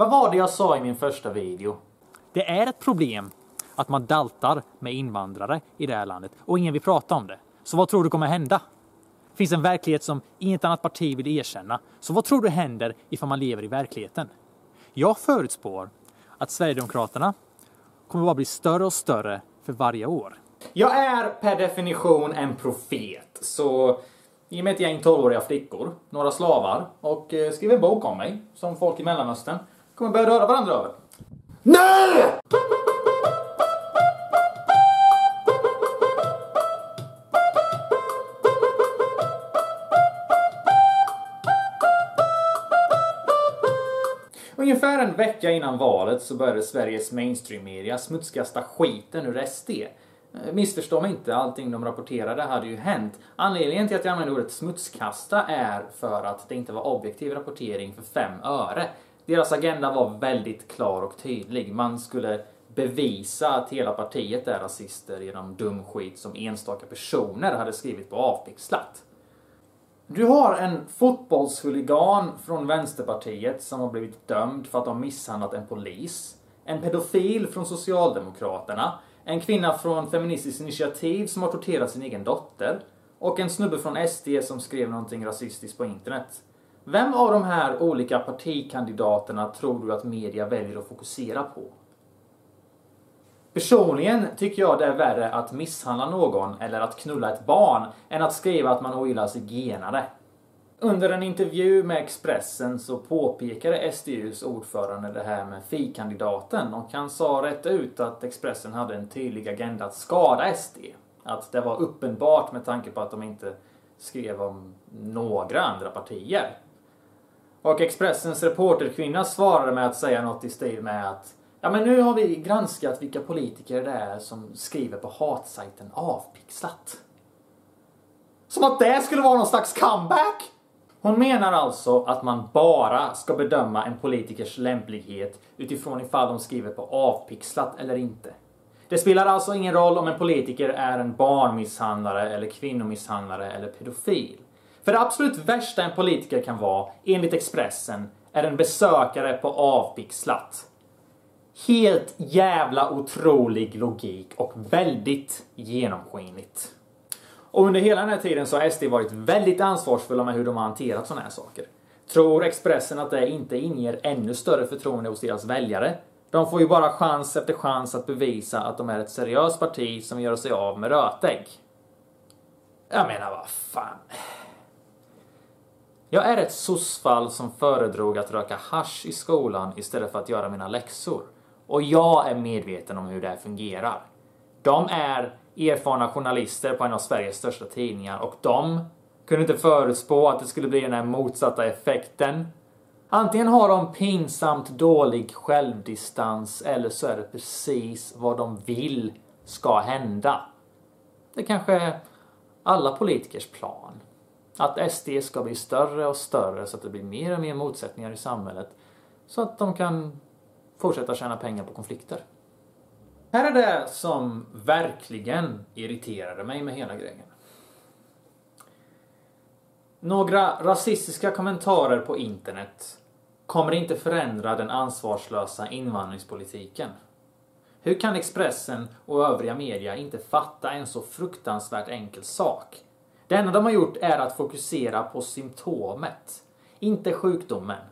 Vad var det jag sa i min första video? Det är ett problem att man daltar med invandrare i det här landet och ingen vill prata om det. Så vad tror du kommer hända? Det finns en verklighet som inget annat parti vill erkänna. Så vad tror du händer ifall man lever i verkligheten? Jag förutspår att Sverigedemokraterna kommer bara bli större och större för varje år. Jag är per definition en profet, så ge mig ett gäng 12-åriga flickor, några slavar och eh, skriv en bok om mig, som folk i Mellanöstern kommer börja röra varandra över. Nej! Ungefär en vecka innan valet så började Sveriges mainstream-media smutskasta skiten ur SD. Eh, Missförstå mig inte, allting de rapporterade hade ju hänt. Anledningen till att jag använder ordet smutskasta är för att det inte var objektiv rapportering för fem öre. Deras agenda var väldigt klar och tydlig. Man skulle bevisa att hela partiet är rasister genom dum skit som enstaka personer hade skrivit på avpixlat. Du har en fotbollshuligan från Vänsterpartiet som har blivit dömd för att ha misshandlat en polis. En pedofil från Socialdemokraterna. En kvinna från Feministiskt initiativ som har torterat sin egen dotter. Och en snubbe från SD som skrev någonting rasistiskt på internet. Vem av de här olika partikandidaterna tror du att media väljer att fokusera på? Personligen tycker jag det är värre att misshandla någon eller att knulla ett barn än att skriva att man ogillar zigenare. Under en intervju med Expressen så påpekade SDUs ordförande det här med FI-kandidaten och han sa rätt ut att Expressen hade en tydlig agenda att skada SD. Att det var uppenbart med tanke på att de inte skrev om några andra partier. Och Expressens reporterkvinna svarade med att säga något i stil med att Ja men nu har vi granskat vilka politiker det är som skriver på hatsajten Avpixlat. Som att det skulle vara någon slags comeback! Hon menar alltså att man bara ska bedöma en politikers lämplighet utifrån ifall de skriver på Avpixlat eller inte. Det spelar alltså ingen roll om en politiker är en barnmisshandlare eller kvinnomisshandlare eller pedofil. För det absolut värsta en politiker kan vara, enligt Expressen, är en besökare på Avpixlat. Helt jävla otrolig logik och väldigt genomskinligt. Och under hela den här tiden så har SD varit väldigt ansvarsfulla med hur de har hanterat sådana här saker. Tror Expressen att det inte inger ännu större förtroende hos deras väljare? De får ju bara chans efter chans att bevisa att de är ett seriöst parti som gör sig av med rötägg. Jag menar, vad fan. Jag är ett sossfall som föredrog att röka hash i skolan istället för att göra mina läxor. Och jag är medveten om hur det här fungerar. De är erfarna journalister på en av Sveriges största tidningar och de kunde inte förutspå att det skulle bli den här motsatta effekten. Antingen har de pinsamt dålig självdistans eller så är det precis vad de vill ska hända. Det kanske är alla politikers plan. Att SD ska bli större och större så att det blir mer och mer motsättningar i samhället. Så att de kan fortsätta tjäna pengar på konflikter. Här är det som verkligen irriterade mig med hela grejen. Några rasistiska kommentarer på internet kommer inte förändra den ansvarslösa invandringspolitiken. Hur kan Expressen och övriga media inte fatta en så fruktansvärt enkel sak? Det enda de har gjort är att fokusera på symptomet, inte sjukdomen.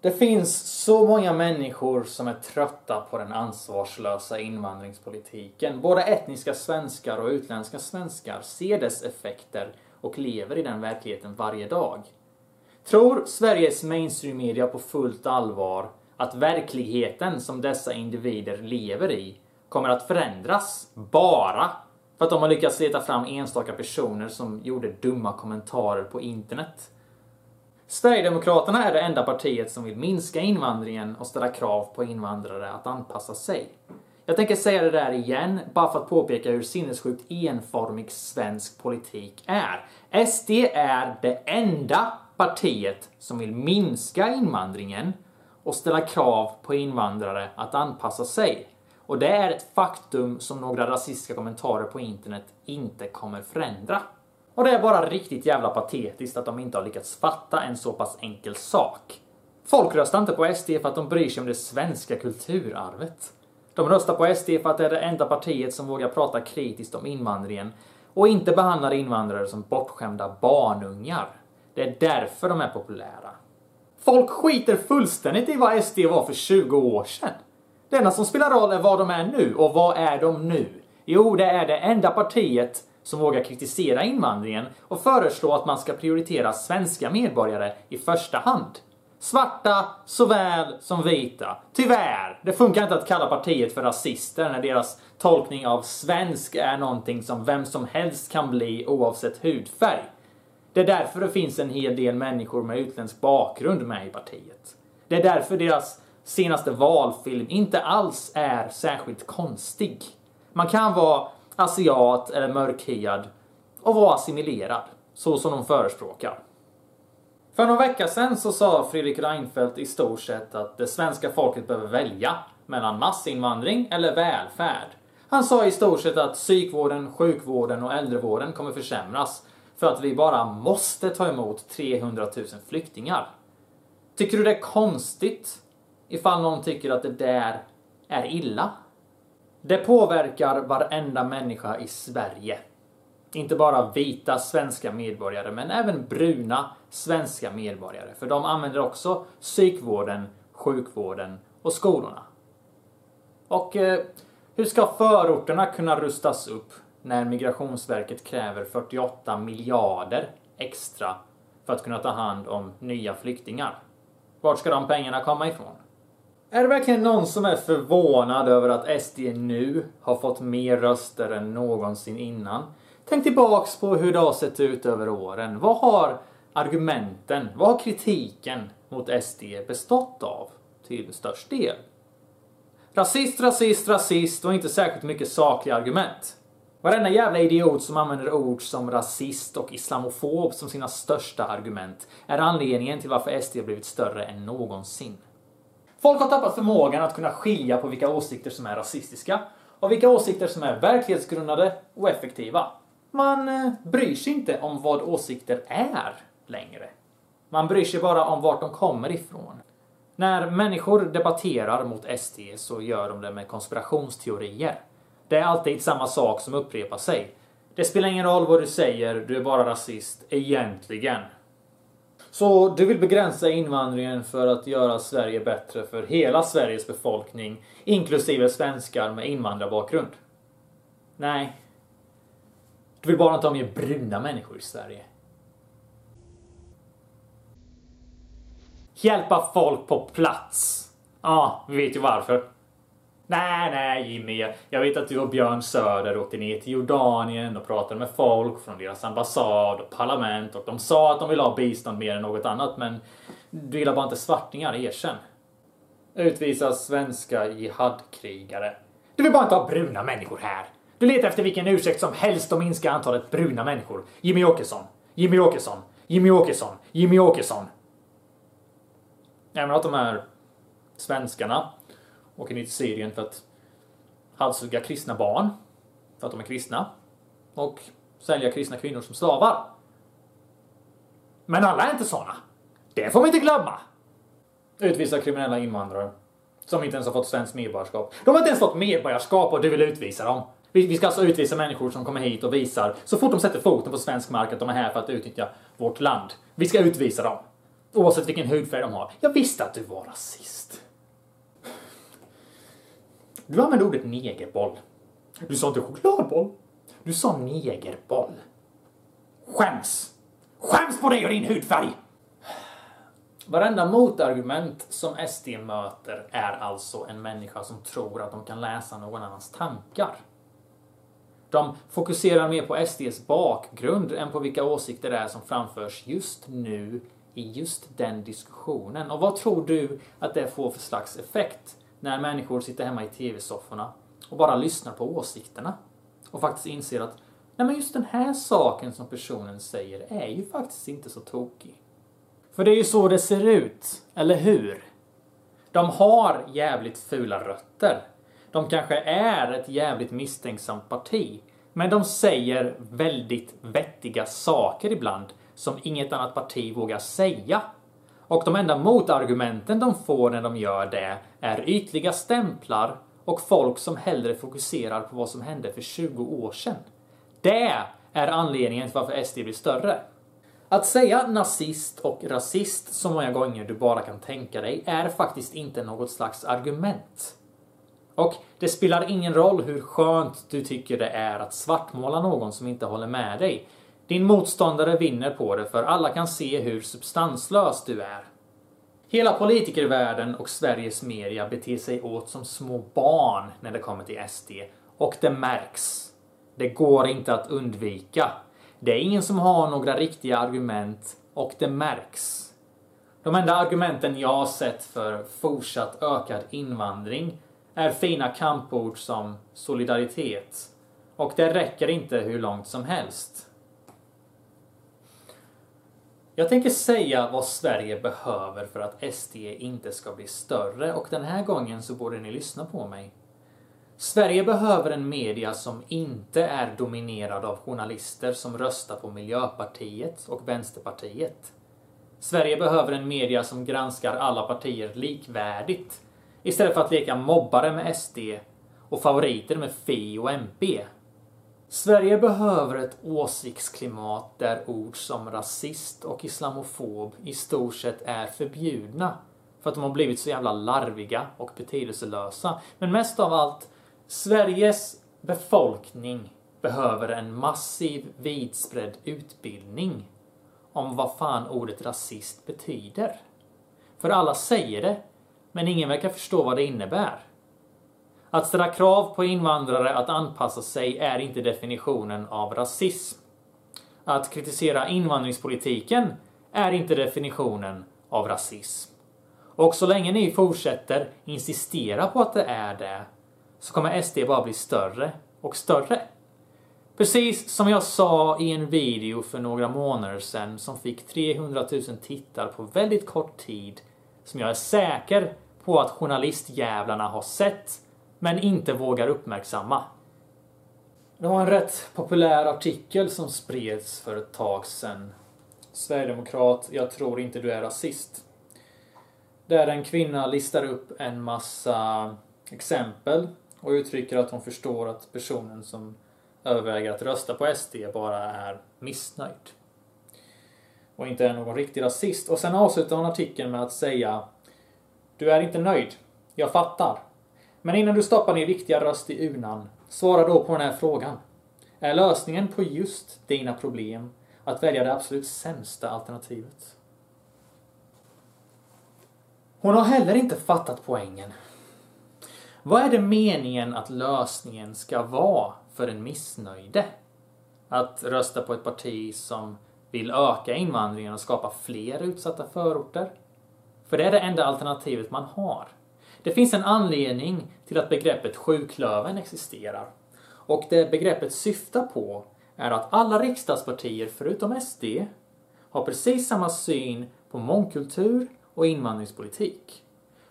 Det finns så många människor som är trötta på den ansvarslösa invandringspolitiken. Både etniska svenskar och utländska svenskar ser dess effekter och lever i den verkligheten varje dag. Tror Sveriges mainstream-media på fullt allvar att verkligheten som dessa individer lever i kommer att förändras bara för att de har lyckats leta fram enstaka personer som gjorde dumma kommentarer på internet? Sverigedemokraterna är det enda partiet som vill minska invandringen och ställa krav på invandrare att anpassa sig. Jag tänker säga det där igen, bara för att påpeka hur sinnessjukt enformig svensk politik är. SD är det enda partiet som vill minska invandringen och ställa krav på invandrare att anpassa sig. Och det är ett faktum som några rasistiska kommentarer på internet inte kommer förändra. Och det är bara riktigt jävla patetiskt att de inte har lyckats fatta en så pass enkel sak. Folk röstar inte på SD för att de bryr sig om det svenska kulturarvet. De röstar på SD för att det är det enda partiet som vågar prata kritiskt om invandringen och inte behandlar invandrare som bortskämda barnungar. Det är därför de är populära. Folk skiter fullständigt i vad SD var för 20 år sedan. Det enda som spelar roll är vad de är nu. Och vad är de nu? Jo, det är det enda partiet som vågar kritisera invandringen och föreslå att man ska prioritera svenska medborgare i första hand. Svarta såväl som vita. Tyvärr, det funkar inte att kalla partiet för rasister när deras tolkning av svensk är någonting som vem som helst kan bli oavsett hudfärg. Det är därför det finns en hel del människor med utländsk bakgrund med i partiet. Det är därför deras senaste valfilm inte alls är särskilt konstig. Man kan vara asiat eller mörkhyad och vara assimilerad, så som de förespråkar. För någon vecka sedan så sa Fredrik Reinfeldt i stort sett att det svenska folket behöver välja mellan massinvandring eller välfärd. Han sa i stort sett att psykvården, sjukvården och äldrevården kommer försämras för att vi bara måste ta emot 300 000 flyktingar. Tycker du det är konstigt ifall någon tycker att det där är illa? Det påverkar varenda människa i Sverige. Inte bara vita svenska medborgare, men även bruna svenska medborgare. För de använder också psykvården, sjukvården och skolorna. Och eh, hur ska förorterna kunna rustas upp när Migrationsverket kräver 48 miljarder extra för att kunna ta hand om nya flyktingar? Vart ska de pengarna komma ifrån? Är det verkligen någon som är förvånad över att SD nu har fått mer röster än någonsin innan? Tänk tillbaks på hur det har sett ut över åren. Vad har argumenten, vad har kritiken mot SD bestått av till störst del? Rasist, rasist, rasist och inte särskilt mycket sakliga argument. Varenda jävla idiot som använder ord som rasist och islamofob som sina största argument är anledningen till varför SD har blivit större än någonsin. Folk har tappat förmågan att kunna skilja på vilka åsikter som är rasistiska och vilka åsikter som är verklighetsgrundade och effektiva. Man eh, bryr sig inte om vad åsikter är längre. Man bryr sig bara om vart de kommer ifrån. När människor debatterar mot SD så gör de det med konspirationsteorier. Det är alltid samma sak som upprepar sig. Det spelar ingen roll vad du säger, du är bara rasist, egentligen. Så du vill begränsa invandringen för att göra Sverige bättre för hela Sveriges befolkning, inklusive svenskar med invandrarbakgrund? Nej. Du vill bara inte ha mer bruna människor i Sverige. Hjälpa folk på plats. Ja, vi vet ju varför. Nej, nej Jimmy. Jag vet att du och Björn Söder åkte ner till Jordanien och pratade med folk från deras ambassad och parlament och de sa att de vill ha bistånd mer än något annat men du gillar bara inte svartingar, erkänn. Utvisa svenska jihadkrigare. Du vill bara inte ha bruna människor här. Du letar efter vilken ursäkt som helst att minska antalet bruna människor. Jimmy Åkesson. Jimmy Åkesson. Jimmy Åkesson. Jimmy Åkesson. Även att de här svenskarna åker ner till Syrien för att halshugga kristna barn för att de är kristna och sälja kristna kvinnor som slavar. Men alla är inte såna. Det får vi inte glömma. Utvisa kriminella invandrare som inte ens har fått svenskt medborgarskap. De har inte ens fått medborgarskap och du vill utvisa dem. Vi ska alltså utvisa människor som kommer hit och visar så fort de sätter foten på svensk mark att de är här för att utnyttja vårt land. Vi ska utvisa dem. Oavsett vilken hudfärg de har. Jag visste att du var rasist. Du använde ordet negerboll. Du sa inte chokladboll. Du sa negerboll. Skäms! Skäms på dig och din hudfärg! Varenda motargument som SD möter är alltså en människa som tror att de kan läsa någon annans tankar. De fokuserar mer på SDs bakgrund än på vilka åsikter det är som framförs just nu i just den diskussionen. Och vad tror du att det får för slags effekt när människor sitter hemma i tv-sofforna och bara lyssnar på åsikterna och faktiskt inser att nej men just den här saken som personen säger är ju faktiskt inte så tokig. För det är ju så det ser ut, eller hur? De har jävligt fula rötter. De kanske är ett jävligt misstänksamt parti. Men de säger väldigt vettiga saker ibland som inget annat parti vågar säga. Och de enda motargumenten de får när de gör det är ytliga stämplar och folk som hellre fokuserar på vad som hände för 20 år sedan. Det är anledningen till varför SD blir större. Att säga nazist och rasist så många gånger du bara kan tänka dig är faktiskt inte något slags argument. Och det spelar ingen roll hur skönt du tycker det är att svartmåla någon som inte håller med dig. Din motståndare vinner på det för alla kan se hur substanslös du är. Hela politikervärlden och Sveriges media beter sig åt som små barn när det kommer till SD. Och det märks. Det går inte att undvika. Det är ingen som har några riktiga argument och det märks. De enda argumenten jag har sett för fortsatt ökad invandring är fina kampord som solidaritet. Och det räcker inte hur långt som helst. Jag tänker säga vad Sverige behöver för att SD inte ska bli större och den här gången så borde ni lyssna på mig. Sverige behöver en media som inte är dominerad av journalister som röstar på Miljöpartiet och Vänsterpartiet. Sverige behöver en media som granskar alla partier likvärdigt istället för att leka mobbare med SD och favoriter med Fi och MP. Sverige behöver ett åsiktsklimat där ord som rasist och islamofob i stort sett är förbjudna för att de har blivit så jävla larviga och betydelselösa. Men mest av allt Sveriges befolkning behöver en massiv vidspridd utbildning om vad fan ordet rasist betyder. För alla säger det, men ingen verkar förstå vad det innebär. Att ställa krav på invandrare att anpassa sig är inte definitionen av rasism. Att kritisera invandringspolitiken är inte definitionen av rasism. Och så länge ni fortsätter insistera på att det är det så kommer SD bara bli större och större. Precis som jag sa i en video för några månader sedan som fick 300 000 tittar på väldigt kort tid som jag är säker på att journalistjävlarna har sett men inte vågar uppmärksamma. Det var en rätt populär artikel som spreds för ett tag sedan. Sverigedemokrat, jag tror inte du är rasist. Där en kvinna listar upp en massa exempel och uttrycker att hon förstår att personen som överväger att rösta på SD bara är missnöjd. Och inte är någon riktig rasist. Och sen avslutar hon artikeln med att säga Du är inte nöjd. Jag fattar. Men innan du stoppar din viktiga röst i urnan, svara då på den här frågan. Är lösningen på just dina problem att välja det absolut sämsta alternativet? Hon har heller inte fattat poängen. Vad är det meningen att lösningen ska vara för en missnöjde? Att rösta på ett parti som vill öka invandringen och skapa fler utsatta förorter? För det är det enda alternativet man har. Det finns en anledning till att begreppet sjuklöven existerar. Och det begreppet syftar på är att alla riksdagspartier förutom SD har precis samma syn på mångkultur och invandringspolitik.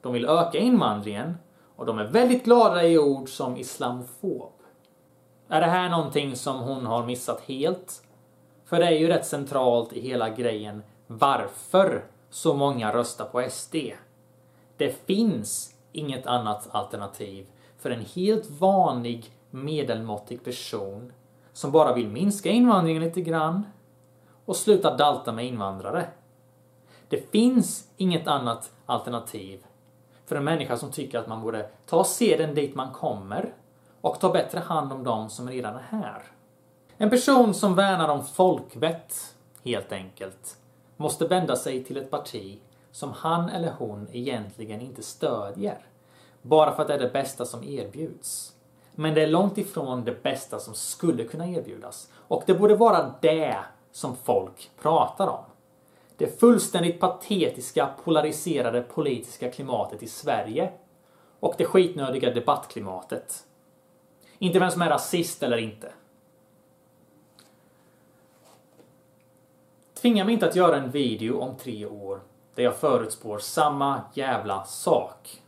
De vill öka invandringen och de är väldigt glada i ord som islamofob. Är det här någonting som hon har missat helt? För det är ju rätt centralt i hela grejen varför så många röstar på SD. Det finns inget annat alternativ för en helt vanlig medelmåttig person som bara vill minska invandringen lite grann och sluta dalta med invandrare. Det finns inget annat alternativ för en människa som tycker att man borde ta seden dit man kommer och ta bättre hand om de som redan är här. En person som värnar om folkvett, helt enkelt, måste vända sig till ett parti som han eller hon egentligen inte stödjer. Bara för att det är det bästa som erbjuds. Men det är långt ifrån det bästa som skulle kunna erbjudas. Och det borde vara det som folk pratar om. Det fullständigt patetiska polariserade politiska klimatet i Sverige och det skitnödiga debattklimatet. Inte vem som är rasist eller inte. Tvinga mig inte att göra en video om tre år där jag förutspår samma jävla sak.